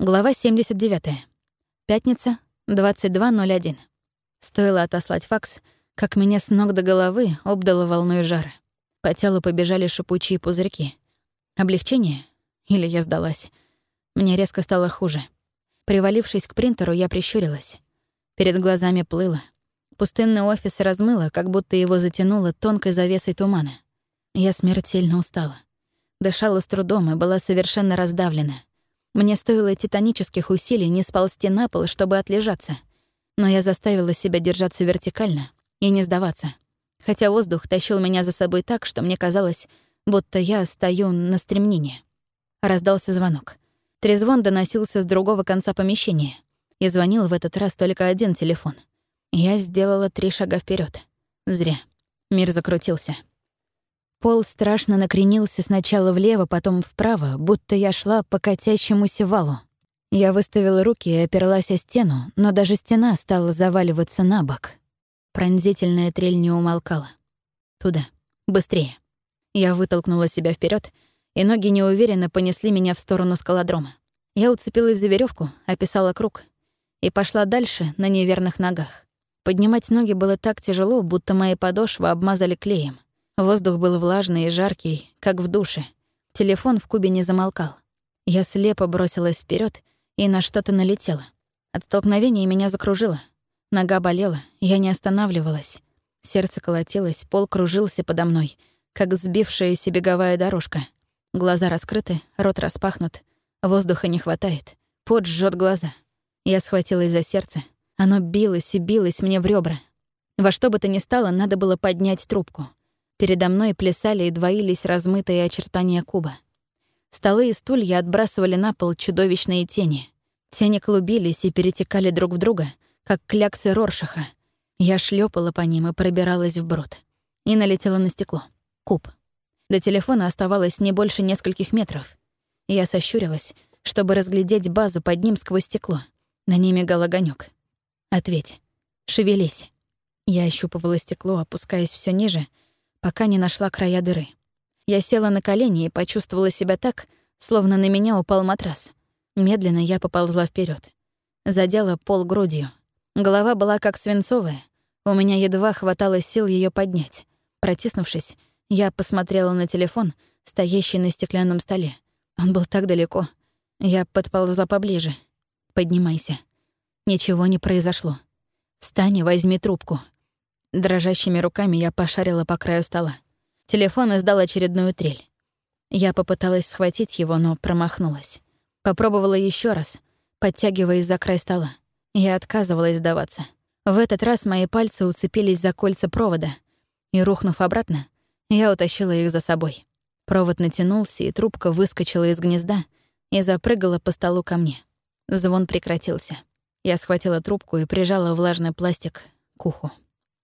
Глава 79. Пятница, 22.01. Стоило отослать факс, как меня с ног до головы обдало волной жара. По телу побежали шипучие пузырьки. Облегчение? Или я сдалась? Мне резко стало хуже. Привалившись к принтеру, я прищурилась. Перед глазами плыло. Пустынный офис размыло, как будто его затянуло тонкой завесой тумана. Я смертельно устала. Дышала с трудом и была совершенно раздавлена. Мне стоило титанических усилий не сползти на пол, чтобы отлежаться. Но я заставила себя держаться вертикально и не сдаваться. Хотя воздух тащил меня за собой так, что мне казалось, будто я стою на стремнине. Раздался звонок. Трезвон доносился с другого конца помещения. И звонил в этот раз только один телефон. Я сделала три шага вперед. Зря. Мир закрутился. Пол страшно накренился сначала влево, потом вправо, будто я шла по катящемуся валу. Я выставила руки и оперлась о стену, но даже стена стала заваливаться на бок. Пронзительная трель не умолкала. Туда. Быстрее. Я вытолкнула себя вперед, и ноги неуверенно понесли меня в сторону скалодрома. Я уцепилась за веревку, описала круг и пошла дальше на неверных ногах. Поднимать ноги было так тяжело, будто мои подошвы обмазали клеем. Воздух был влажный и жаркий, как в душе. Телефон в кубе не замолкал. Я слепо бросилась вперед и на что-то налетела. От столкновения меня закружило. Нога болела, я не останавливалась. Сердце колотилось, пол кружился подо мной, как сбившаяся беговая дорожка. Глаза раскрыты, рот распахнут. Воздуха не хватает. Пот жжет глаза. Я схватилась за сердце. Оно билось и билось мне в ребра. Во что бы то ни стало, надо было поднять трубку. Передо мной плясали и двоились размытые очертания куба. Столы и стулья отбрасывали на пол чудовищные тени. Тени клубились и перетекали друг в друга, как кляксы Роршаха. Я шлепала по ним и пробиралась вброд. И налетела на стекло. Куб. До телефона оставалось не больше нескольких метров. Я сощурилась, чтобы разглядеть базу под ним сквозь стекло. На ней мигал огонёк. «Ответь. Шевелись». Я ощупывала стекло, опускаясь все ниже — пока не нашла края дыры. Я села на колени и почувствовала себя так, словно на меня упал матрас. Медленно я поползла вперед, Задела пол грудью. Голова была как свинцовая. У меня едва хватало сил ее поднять. Протиснувшись, я посмотрела на телефон, стоящий на стеклянном столе. Он был так далеко. Я подползла поближе. «Поднимайся». Ничего не произошло. «Встань и возьми трубку». Дрожащими руками я пошарила по краю стола. Телефон издал очередную трель. Я попыталась схватить его, но промахнулась. Попробовала еще раз, подтягиваясь за край стола. Я отказывалась сдаваться. В этот раз мои пальцы уцепились за кольца провода, и, рухнув обратно, я утащила их за собой. Провод натянулся, и трубка выскочила из гнезда и запрыгала по столу ко мне. Звон прекратился. Я схватила трубку и прижала влажный пластик к уху.